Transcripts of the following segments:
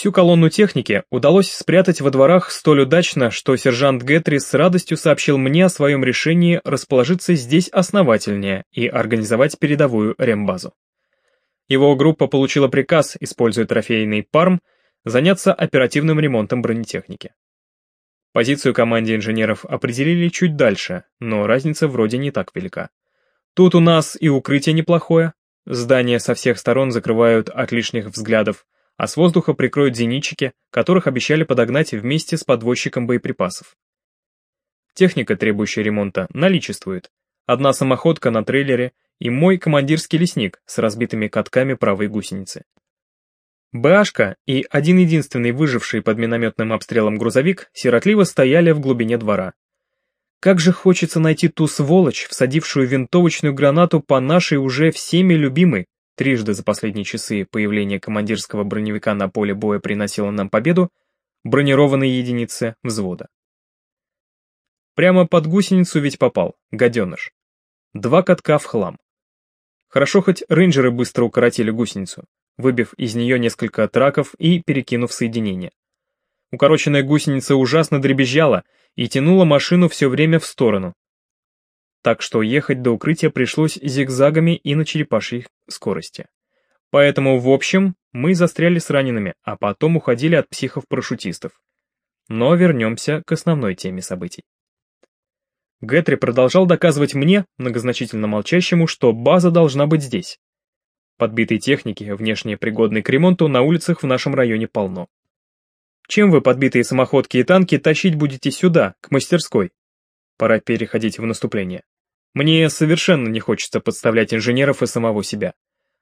Всю колонну техники удалось спрятать во дворах столь удачно, что сержант Гетри с радостью сообщил мне о своем решении расположиться здесь основательнее и организовать передовую рембазу. Его группа получила приказ, используя трофейный парм, заняться оперативным ремонтом бронетехники. Позицию команде инженеров определили чуть дальше, но разница вроде не так велика. Тут у нас и укрытие неплохое, здание со всех сторон закрывают от лишних взглядов, а с воздуха прикроют зенитчики, которых обещали подогнать вместе с подвозчиком боеприпасов. Техника, требующая ремонта, наличествует. Одна самоходка на трейлере и мой командирский лесник с разбитыми катками правой гусеницы. БАшка и один-единственный выживший под минометным обстрелом грузовик сиротливо стояли в глубине двора. Как же хочется найти ту сволочь, всадившую винтовочную гранату по нашей уже всеми любимой трижды за последние часы появление командирского броневика на поле боя приносило нам победу, бронированной единице взвода. Прямо под гусеницу ведь попал, гаденыш. Два катка в хлам. Хорошо хоть рейнджеры быстро укоротили гусеницу, выбив из нее несколько траков и перекинув соединение. Укороченная гусеница ужасно дребезжала и тянула машину все время в сторону, так что ехать до укрытия пришлось зигзагами и на черепашьей скорости. Поэтому, в общем, мы застряли с ранеными, а потом уходили от психов-парашютистов. Но вернемся к основной теме событий. Гетри продолжал доказывать мне, многозначительно молчащему, что база должна быть здесь. Подбитой техники, внешне пригодной к ремонту, на улицах в нашем районе полно. Чем вы подбитые самоходки и танки тащить будете сюда, к мастерской? Пора переходить в наступление. Мне совершенно не хочется подставлять инженеров и самого себя.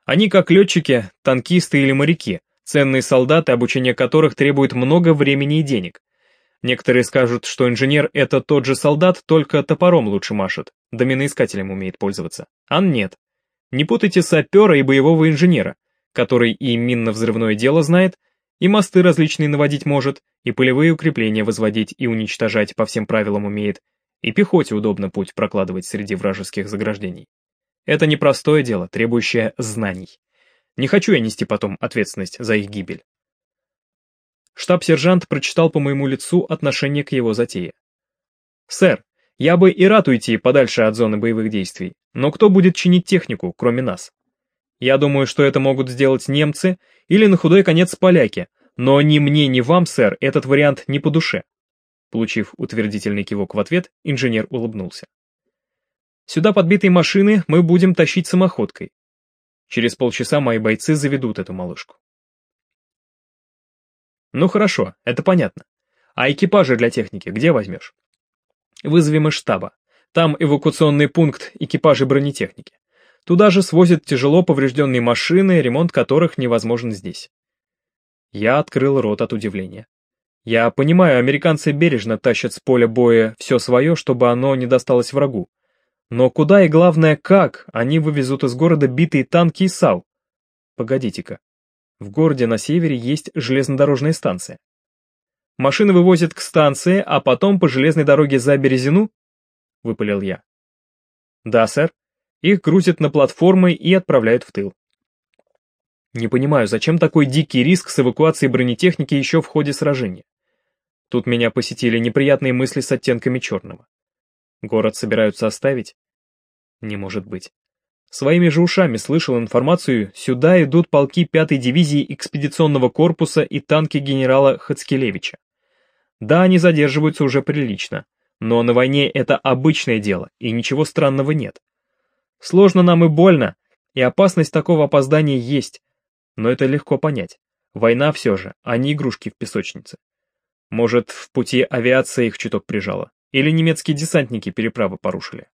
Они как летчики, танкисты или моряки, ценные солдаты, обучение которых требует много времени и денег. Некоторые скажут, что инженер — это тот же солдат, только топором лучше машет, да миноискателем умеет пользоваться. А нет. Не путайте сапера и боевого инженера, который и минно-взрывное дело знает, и мосты различные наводить может, и полевые укрепления возводить и уничтожать по всем правилам умеет, и пехоте удобно путь прокладывать среди вражеских заграждений. Это непростое дело, требующее знаний. Не хочу я нести потом ответственность за их гибель. Штаб-сержант прочитал по моему лицу отношение к его затее. «Сэр, я бы и рад уйти подальше от зоны боевых действий, но кто будет чинить технику, кроме нас? Я думаю, что это могут сделать немцы или на худой конец поляки, но ни мне, ни вам, сэр, этот вариант не по душе. Получив утвердительный кивок в ответ, инженер улыбнулся. «Сюда подбитые машины мы будем тащить самоходкой. Через полчаса мои бойцы заведут эту малышку». «Ну хорошо, это понятно. А экипажи для техники где возьмешь?» «Вызовем из штаба. Там эвакуационный пункт экипажей бронетехники. Туда же свозят тяжело поврежденные машины, ремонт которых невозможен здесь». Я открыл рот от удивления. Я понимаю, американцы бережно тащат с поля боя все свое, чтобы оно не досталось врагу. Но куда и главное, как они вывезут из города битые танки и САУ? Погодите-ка. В городе на севере есть железнодорожная станция. Машины вывозят к станции, а потом по железной дороге за Березину? Выпалил я. Да, сэр. Их грузят на платформы и отправляют в тыл. Не понимаю, зачем такой дикий риск с эвакуацией бронетехники еще в ходе сражения? Тут меня посетили неприятные мысли с оттенками черного. Город собираются оставить? Не может быть. Своими же ушами слышал информацию, сюда идут полки 5-й дивизии экспедиционного корпуса и танки генерала Хацкелевича. Да, они задерживаются уже прилично, но на войне это обычное дело, и ничего странного нет. Сложно нам и больно, и опасность такого опоздания есть, но это легко понять. Война все же, а не игрушки в песочнице. Может, в пути авиация их чуток прижала? Или немецкие десантники переправы порушили?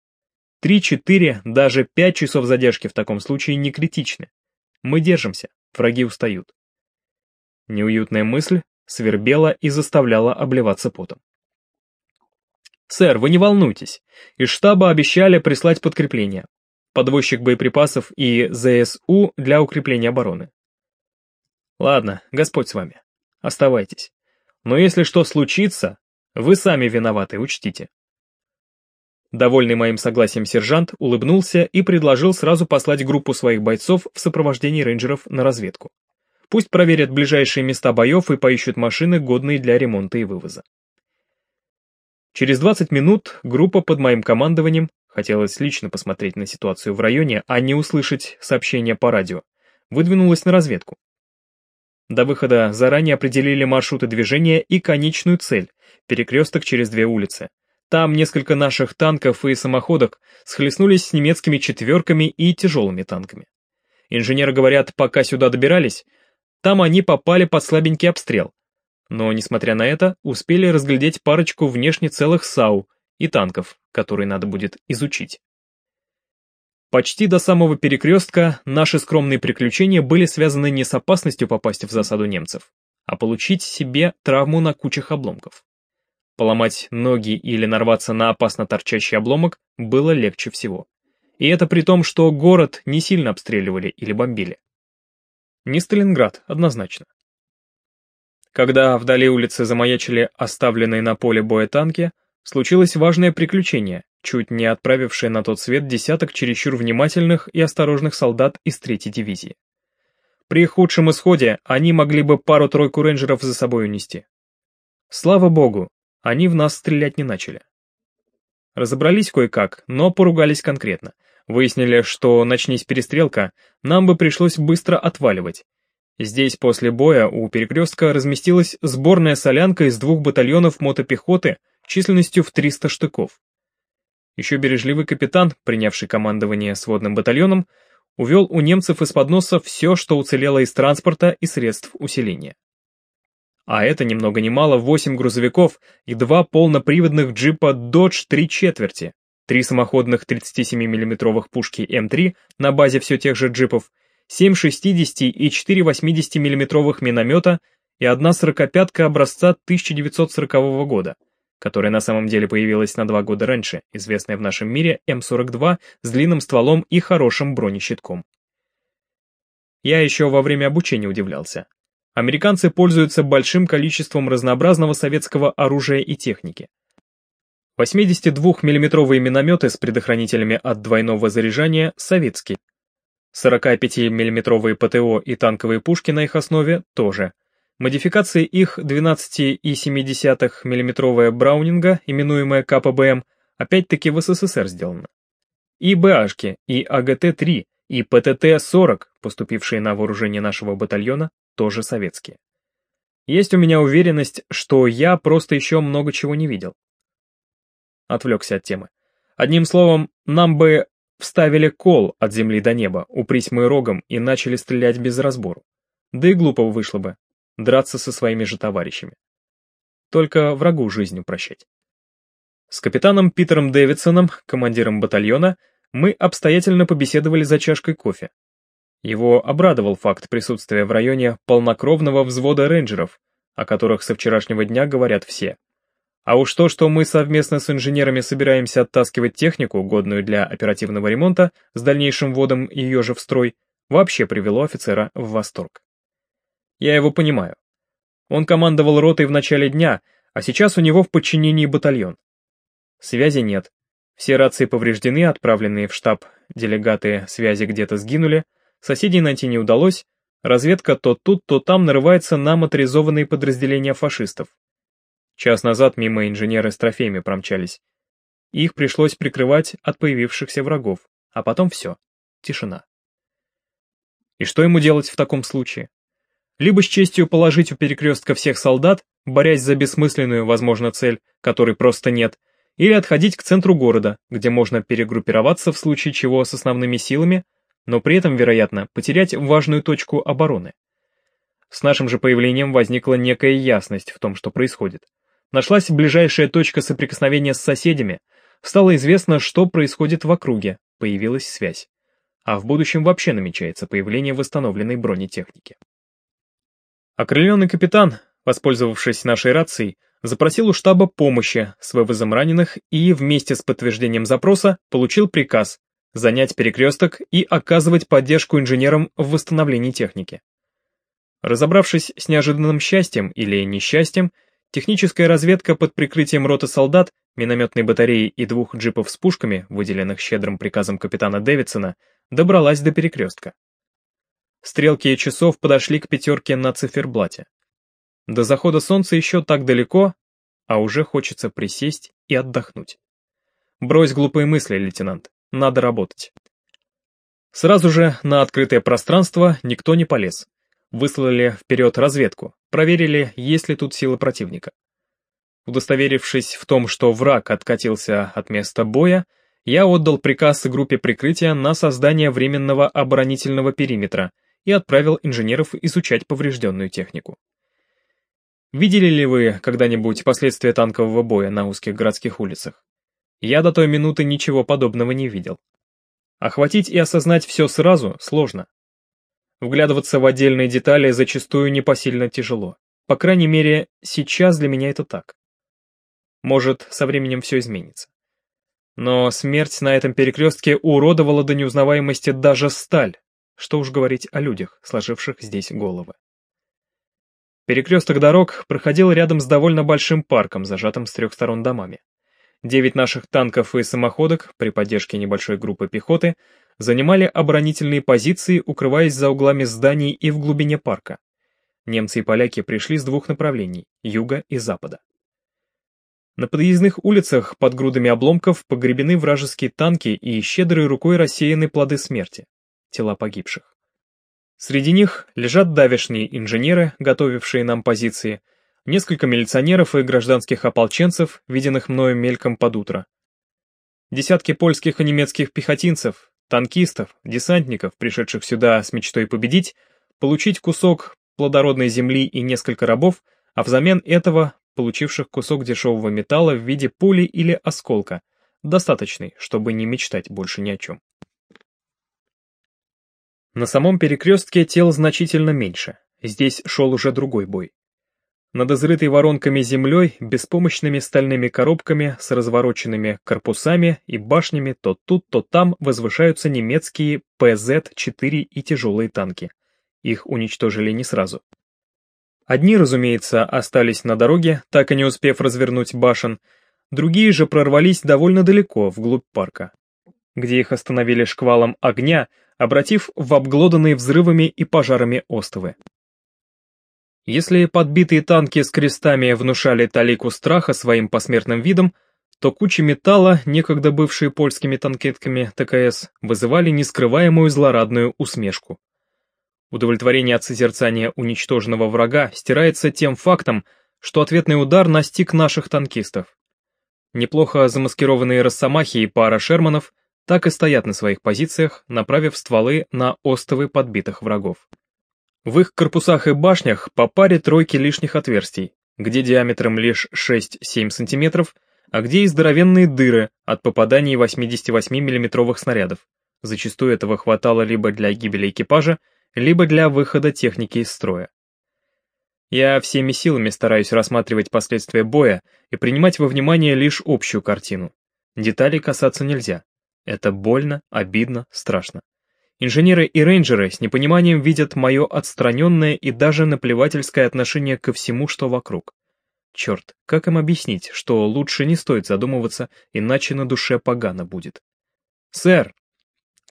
Три-четыре, даже пять часов задержки в таком случае не критичны. Мы держимся, враги устают. Неуютная мысль свербела и заставляла обливаться потом. «Сэр, вы не волнуйтесь. Из штаба обещали прислать подкрепление. Подвозчик боеприпасов и ЗСУ для укрепления обороны. Ладно, Господь с вами. Оставайтесь. Но если что случится, вы сами виноваты, учтите. Довольный моим согласием сержант улыбнулся и предложил сразу послать группу своих бойцов в сопровождении рейнджеров на разведку. Пусть проверят ближайшие места боев и поищут машины, годные для ремонта и вывоза. Через 20 минут группа под моим командованием, хотелось лично посмотреть на ситуацию в районе, а не услышать сообщения по радио, выдвинулась на разведку. До выхода заранее определили маршруты движения и конечную цель – перекресток через две улицы. Там несколько наших танков и самоходок схлестнулись с немецкими четверками и тяжелыми танками. Инженеры говорят, пока сюда добирались, там они попали под слабенький обстрел, но, несмотря на это, успели разглядеть парочку внешне целых САУ и танков, которые надо будет изучить. Почти до самого перекрестка наши скромные приключения были связаны не с опасностью попасть в засаду немцев, а получить себе травму на кучах обломков. Поломать ноги или нарваться на опасно торчащий обломок было легче всего. И это при том, что город не сильно обстреливали или бомбили. Не Сталинград, однозначно. Когда вдали улицы замаячили оставленные на поле боя танки, случилось важное приключение, чуть не отправившее на тот свет десяток чересчур внимательных и осторожных солдат из третьей дивизии. При худшем исходе они могли бы пару-тройку рейнджеров за собой унести. Слава богу, они в нас стрелять не начали. Разобрались кое-как, но поругались конкретно. Выяснили, что начнись перестрелка, нам бы пришлось быстро отваливать, Здесь после боя у перекрестка разместилась сборная солянка из двух батальонов мотопехоты численностью в 300 штыков. Еще бережливый капитан, принявший командование сводным батальоном, увел у немцев из-под носа все, что уцелело из транспорта и средств усиления. А это ни много ни мало 8 грузовиков и два полноприводных джипа Dodge 3 четверти, три самоходных 37 миллиметровых пушки М3 на базе все тех же джипов 7 60 и 4 80 миллиметровых миномета и одна сорокопятка образца 1940 года, которая на самом деле появилась на два года раньше, известная в нашем мире М42 с длинным стволом и хорошим бронещитком. Я еще во время обучения удивлялся. Американцы пользуются большим количеством разнообразного советского оружия и техники. 82 миллиметровые минометы с предохранителями от двойного заряжания советские, 45-мм ПТО и танковые пушки на их основе тоже. Модификации их 12,7 мм Браунинга, именуемая КПБМ, опять-таки в СССР сделаны. И БАшки, и АГТ-3, и ПТТ-40, поступившие на вооружение нашего батальона, тоже советские. Есть у меня уверенность, что я просто еще много чего не видел. Отвлекся от темы. Одним словом, нам бы Вставили кол от земли до неба, упрись мы рогом и начали стрелять без разбору. Да и глупо вышло бы, драться со своими же товарищами. Только врагу жизнью прощать. С капитаном Питером Дэвидсоном, командиром батальона, мы обстоятельно побеседовали за чашкой кофе. Его обрадовал факт присутствия в районе полнокровного взвода рейнджеров, о которых со вчерашнего дня говорят все – а уж то, что мы совместно с инженерами собираемся оттаскивать технику, годную для оперативного ремонта, с дальнейшим вводом ее же в строй, вообще привело офицера в восторг. Я его понимаю. Он командовал ротой в начале дня, а сейчас у него в подчинении батальон. Связи нет. Все рации повреждены, отправленные в штаб делегаты связи где-то сгинули, соседей найти не удалось, разведка то тут, то там нарывается на моторизованные подразделения фашистов. Час назад мимо инженеры с трофеями промчались. Их пришлось прикрывать от появившихся врагов, а потом все. Тишина. И что ему делать в таком случае? Либо с честью положить у перекрестка всех солдат, борясь за бессмысленную, возможно, цель, которой просто нет, или отходить к центру города, где можно перегруппироваться в случае чего с основными силами, но при этом, вероятно, потерять важную точку обороны. С нашим же появлением возникла некая ясность в том, что происходит. Нашлась ближайшая точка соприкосновения с соседями, стало известно, что происходит в округе, появилась связь. А в будущем вообще намечается появление восстановленной бронетехники. Окрыленный капитан, воспользовавшись нашей рацией, запросил у штаба помощи с вывозом раненых и вместе с подтверждением запроса получил приказ занять перекресток и оказывать поддержку инженерам в восстановлении техники. Разобравшись с неожиданным счастьем или несчастьем, Техническая разведка под прикрытием роты солдат, минометной батареи и двух джипов с пушками, выделенных щедрым приказом капитана Дэвидсона, добралась до перекрестка. Стрелки часов подошли к пятерке на циферблате. До захода солнца еще так далеко, а уже хочется присесть и отдохнуть. Брось глупые мысли, лейтенант, надо работать. Сразу же на открытое пространство никто не полез. Выслали вперед разведку, проверили, есть ли тут силы противника. Удостоверившись в том, что враг откатился от места боя, я отдал приказ группе прикрытия на создание временного оборонительного периметра и отправил инженеров изучать поврежденную технику. Видели ли вы когда-нибудь последствия танкового боя на узких городских улицах? Я до той минуты ничего подобного не видел. Охватить и осознать все сразу сложно. Вглядываться в отдельные детали зачастую непосильно тяжело. По крайней мере, сейчас для меня это так. Может, со временем все изменится. Но смерть на этом перекрестке уродовала до неузнаваемости даже сталь, что уж говорить о людях, сложивших здесь головы. Перекресток дорог проходил рядом с довольно большим парком, зажатым с трех сторон домами. Девять наших танков и самоходок, при поддержке небольшой группы пехоты, занимали оборонительные позиции, укрываясь за углами зданий и в глубине парка. Немцы и поляки пришли с двух направлений – юга и запада. На подъездных улицах под грудами обломков погребены вражеские танки и щедрой рукой рассеяны плоды смерти тела погибших. Среди них лежат давешние инженеры, готовившие нам позиции, несколько милиционеров и гражданских ополченцев, виденных мною мельком под утро. Десятки польских и немецких пехотинцев, танкистов, десантников, пришедших сюда с мечтой победить, получить кусок плодородной земли и несколько рабов, а взамен этого получивших кусок дешевого металла в виде пули или осколка, достаточный, чтобы не мечтать больше ни о чем. На самом перекрестке тел значительно меньше, здесь шел уже другой бой. Над изрытой воронками землей, беспомощными стальными коробками с развороченными корпусами и башнями то тут, то там возвышаются немецкие ПЗ-4 и тяжелые танки. Их уничтожили не сразу. Одни, разумеется, остались на дороге, так и не успев развернуть башен, другие же прорвались довольно далеко, вглубь парка, где их остановили шквалом огня, обратив в обглоданные взрывами и пожарами остовы. Если подбитые танки с крестами внушали талику страха своим посмертным видом, то кучи металла, некогда бывшие польскими танкетками ТКС, вызывали нескрываемую злорадную усмешку. Удовлетворение от созерцания уничтоженного врага стирается тем фактом, что ответный удар настиг наших танкистов. Неплохо замаскированные росомахи и пара шерманов так и стоят на своих позициях, направив стволы на остовы подбитых врагов. В их корпусах и башнях по паре тройки лишних отверстий, где диаметром лишь 6-7 см, а где и здоровенные дыры от попаданий 88 миллиметровых снарядов. Зачастую этого хватало либо для гибели экипажа, либо для выхода техники из строя. Я всеми силами стараюсь рассматривать последствия боя и принимать во внимание лишь общую картину. Деталей касаться нельзя. Это больно, обидно, страшно. Инженеры и рейнджеры с непониманием видят мое отстраненное и даже наплевательское отношение ко всему, что вокруг. Черт, как им объяснить, что лучше не стоит задумываться, иначе на душе погано будет? «Сэр!»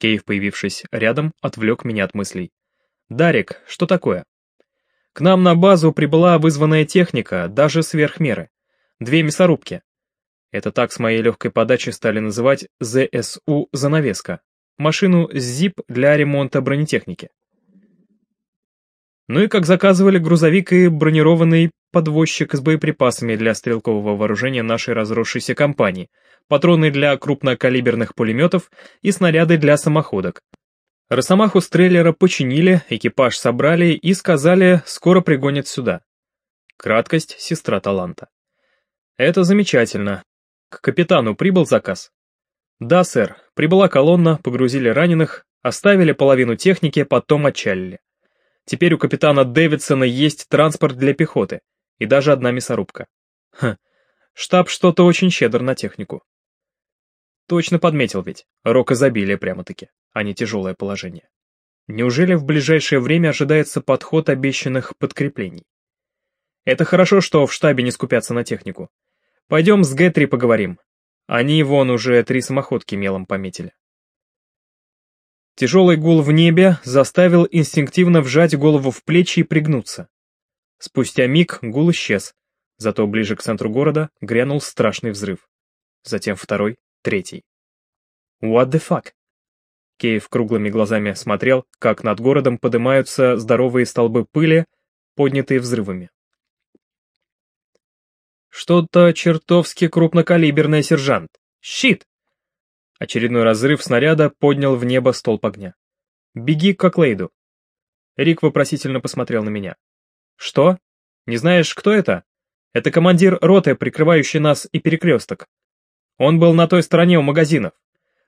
Кейв, появившись рядом, отвлек меня от мыслей. «Дарик, что такое?» «К нам на базу прибыла вызванная техника, даже сверх меры. Две мясорубки. Это так с моей легкой подачи стали называть ЗСУ «Занавеска», машину ZIP для ремонта бронетехники. Ну и как заказывали грузовик и бронированный подвозчик с боеприпасами для стрелкового вооружения нашей разросшейся компании, патроны для крупнокалиберных пулеметов и снаряды для самоходок. Росомаху с трейлера починили, экипаж собрали и сказали, скоро пригонят сюда. Краткость — сестра таланта. Это замечательно, к капитану прибыл заказ? Да, сэр, прибыла колонна, погрузили раненых, оставили половину техники, потом отчалили. Теперь у капитана Дэвидсона есть транспорт для пехоты, и даже одна мясорубка. Хм, штаб что-то очень щедр на технику. Точно подметил ведь, рок изобилия прямо-таки, а не тяжелое положение. Неужели в ближайшее время ожидается подход обещанных подкреплений? Это хорошо, что в штабе не скупятся на технику. Пойдем с Г-3 поговорим. Они вон уже три самоходки мелом пометили. Тяжелый гул в небе заставил инстинктивно вжать голову в плечи и пригнуться. Спустя миг гул исчез, зато ближе к центру города грянул страшный взрыв. Затем второй, третий. What the fuck? Кейв круглыми глазами смотрел, как над городом поднимаются здоровые столбы пыли, поднятые взрывами. «Что-то чертовски крупнокалиберное, сержант! Щит!» Очередной разрыв снаряда поднял в небо столб огня. «Беги к Клейду!» Рик вопросительно посмотрел на меня. «Что? Не знаешь, кто это?» «Это командир роты, прикрывающий нас и перекресток. Он был на той стороне у магазинов.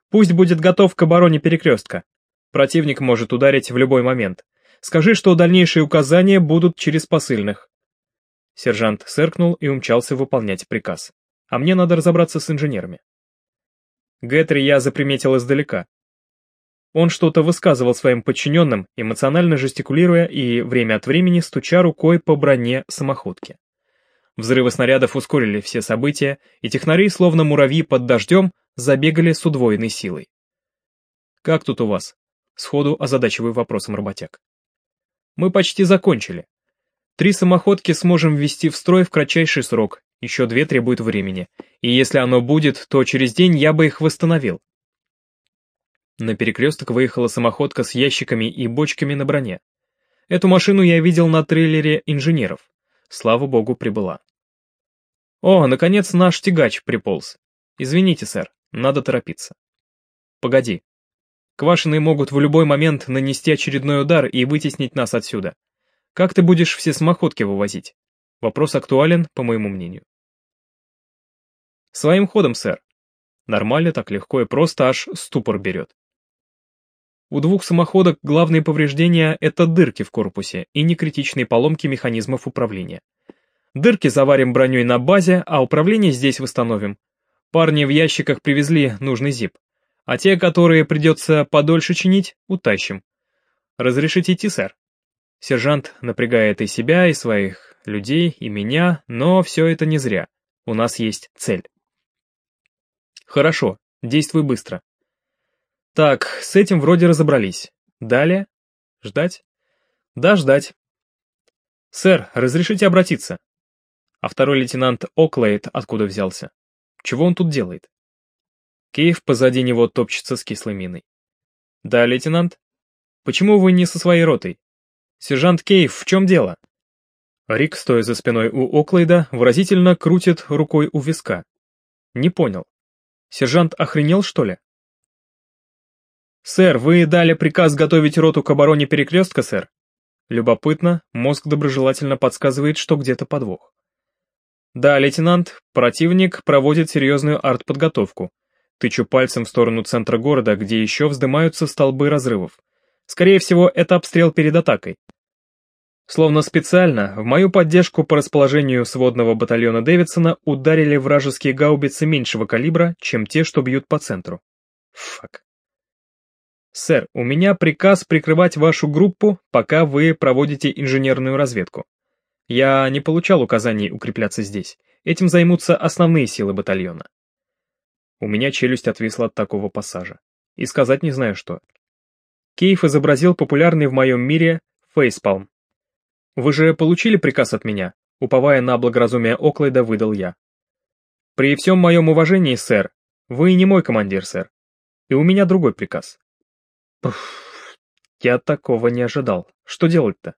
Пусть будет готов к обороне перекрестка. Противник может ударить в любой момент. Скажи, что дальнейшие указания будут через посыльных. Сержант сыркнул и умчался выполнять приказ. А мне надо разобраться с инженерами. Гетри я заприметил издалека. Он что-то высказывал своим подчиненным, эмоционально жестикулируя и время от времени стуча рукой по броне самоходки. Взрывы снарядов ускорили все события, и технари, словно муравьи под дождем, забегали с удвоенной силой. «Как тут у вас?» — сходу озадачиваю вопросом работяг. «Мы почти закончили. Три самоходки сможем ввести в строй в кратчайший срок, еще две требуют времени, и если оно будет, то через день я бы их восстановил». На перекресток выехала самоходка с ящиками и бочками на броне. Эту машину я видел на трейлере инженеров слава богу, прибыла. О, наконец наш тягач приполз. Извините, сэр, надо торопиться. Погоди. Квашеные могут в любой момент нанести очередной удар и вытеснить нас отсюда. Как ты будешь все самоходки вывозить? Вопрос актуален, по моему мнению. Своим ходом, сэр. Нормально, так легко и просто, аж ступор берет. У двух самоходок главные повреждения — это дырки в корпусе и некритичные поломки механизмов управления. Дырки заварим броней на базе, а управление здесь восстановим. Парни в ящиках привезли нужный зип, а те, которые придется подольше чинить, утащим. Разрешите идти, сэр? Сержант напрягает и себя, и своих людей, и меня, но все это не зря. У нас есть цель. Хорошо, действуй быстро. Так, с этим вроде разобрались. Далее? Ждать? Да, ждать. Сэр, разрешите обратиться? А второй лейтенант Оклейд откуда взялся? Чего он тут делает? Кейв позади него топчется с кислой миной. Да, лейтенант? Почему вы не со своей ротой? Сержант Кейв, в чем дело? Рик, стоя за спиной у Оклейда, выразительно крутит рукой у виска. Не понял. Сержант охренел, что ли? «Сэр, вы дали приказ готовить роту к обороне перекрестка, сэр?» Любопытно, мозг доброжелательно подсказывает, что где-то подвох. «Да, лейтенант, противник проводит серьезную артподготовку. Тычу пальцем в сторону центра города, где еще вздымаются столбы разрывов. Скорее всего, это обстрел перед атакой. Словно специально, в мою поддержку по расположению сводного батальона Дэвидсона ударили вражеские гаубицы меньшего калибра, чем те, что бьют по центру. Фак. «Сэр, у меня приказ прикрывать вашу группу, пока вы проводите инженерную разведку. Я не получал указаний укрепляться здесь. Этим займутся основные силы батальона». У меня челюсть отвисла от такого пассажа. И сказать не знаю что. Кейф изобразил популярный в моем мире фейспалм. «Вы же получили приказ от меня?» Уповая на благоразумие Оклайда, выдал я. «При всем моем уважении, сэр, вы не мой командир, сэр. И у меня другой приказ. Пф, я такого не ожидал. Что делать-то?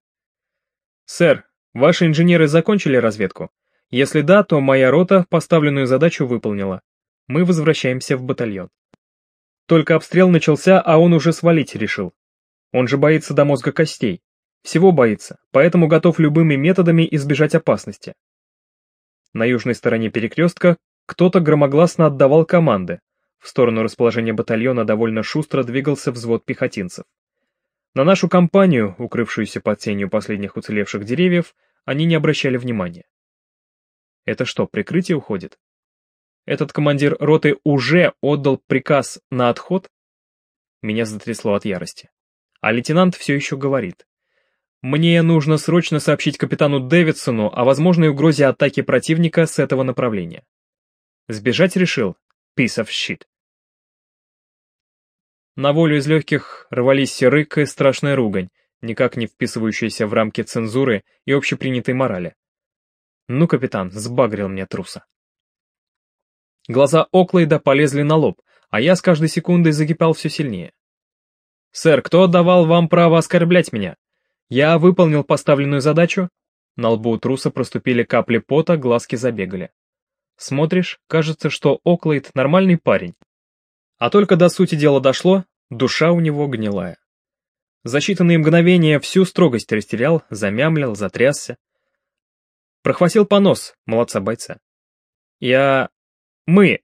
Сэр, ваши инженеры закончили разведку? Если да, то моя рота поставленную задачу выполнила. Мы возвращаемся в батальон. Только обстрел начался, а он уже свалить решил. Он же боится до мозга костей. Всего боится, поэтому готов любыми методами избежать опасности. На южной стороне перекрестка кто-то громогласно отдавал команды, в сторону расположения батальона довольно шустро двигался взвод пехотинцев. На нашу компанию, укрывшуюся под тенью последних уцелевших деревьев, они не обращали внимания. Это что, прикрытие уходит? Этот командир роты уже отдал приказ на отход? Меня затрясло от ярости. А лейтенант все еще говорит. Мне нужно срочно сообщить капитану Дэвидсону о возможной угрозе атаки противника с этого направления. Сбежать решил? Piece of shit. На волю из легких рвались рык и страшная ругань, никак не вписывающаяся в рамки цензуры и общепринятой морали. «Ну, капитан, сбагрил мне труса». Глаза Оклейда полезли на лоб, а я с каждой секундой закипал все сильнее. «Сэр, кто давал вам право оскорблять меня? Я выполнил поставленную задачу?» На лбу у труса проступили капли пота, глазки забегали. Смотришь, кажется, что Оклейд нормальный парень. А только до сути дела дошло, душа у него гнилая. За считанные мгновения всю строгость растерял, замямлил, затрясся. Прохватил понос, молодца бойца. Я... мы...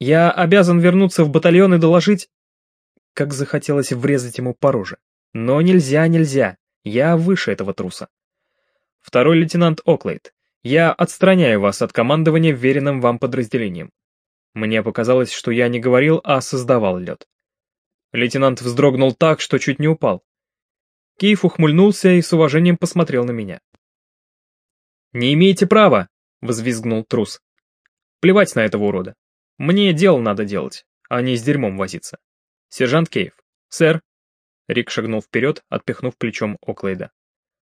Я обязан вернуться в батальон и доложить... Как захотелось врезать ему по роже. Но нельзя, нельзя. Я выше этого труса. Второй лейтенант Оклейд, я отстраняю вас от командования веренным вам подразделением. Мне показалось, что я не говорил, а создавал лед. Лейтенант вздрогнул так, что чуть не упал. Киев ухмыльнулся и с уважением посмотрел на меня. «Не имеете права!» — взвизгнул трус. «Плевать на этого урода. Мне дело надо делать, а не с дерьмом возиться. Сержант Кейв. Сэр!» Рик шагнул вперед, отпихнув плечом Оклейда.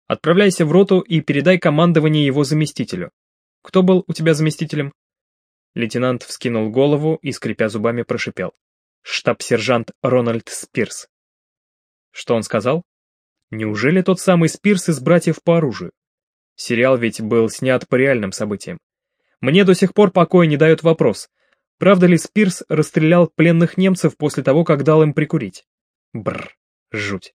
«Отправляйся в роту и передай командование его заместителю. Кто был у тебя заместителем?» Лейтенант вскинул голову и, скрипя зубами, прошипел штаб-сержант Рональд Спирс. Что он сказал? Неужели тот самый Спирс из «Братьев по оружию»? Сериал ведь был снят по реальным событиям. Мне до сих пор покоя не дает вопрос, правда ли Спирс расстрелял пленных немцев после того, как дал им прикурить? Бррр, жуть.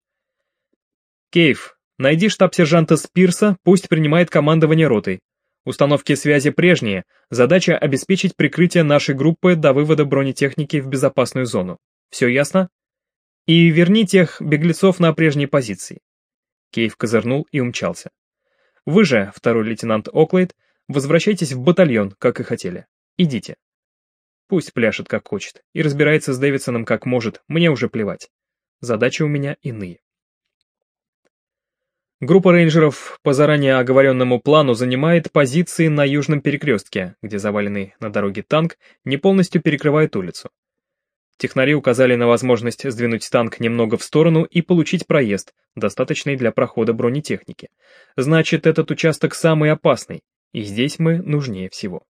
Кейв, найди штаб-сержанта Спирса, пусть принимает командование ротой. Установки связи прежние, задача обеспечить прикрытие нашей группы до вывода бронетехники в безопасную зону. Все ясно? И верни тех беглецов на прежние позиции. Кейв козырнул и умчался. Вы же, второй лейтенант Оклейд, возвращайтесь в батальон, как и хотели. Идите. Пусть пляшет как хочет и разбирается с Дэвидсоном как может, мне уже плевать. Задачи у меня иные. Группа рейнджеров по заранее оговоренному плану занимает позиции на южном перекрестке, где заваленный на дороге танк не полностью перекрывает улицу. Технари указали на возможность сдвинуть танк немного в сторону и получить проезд, достаточный для прохода бронетехники. Значит, этот участок самый опасный, и здесь мы нужнее всего.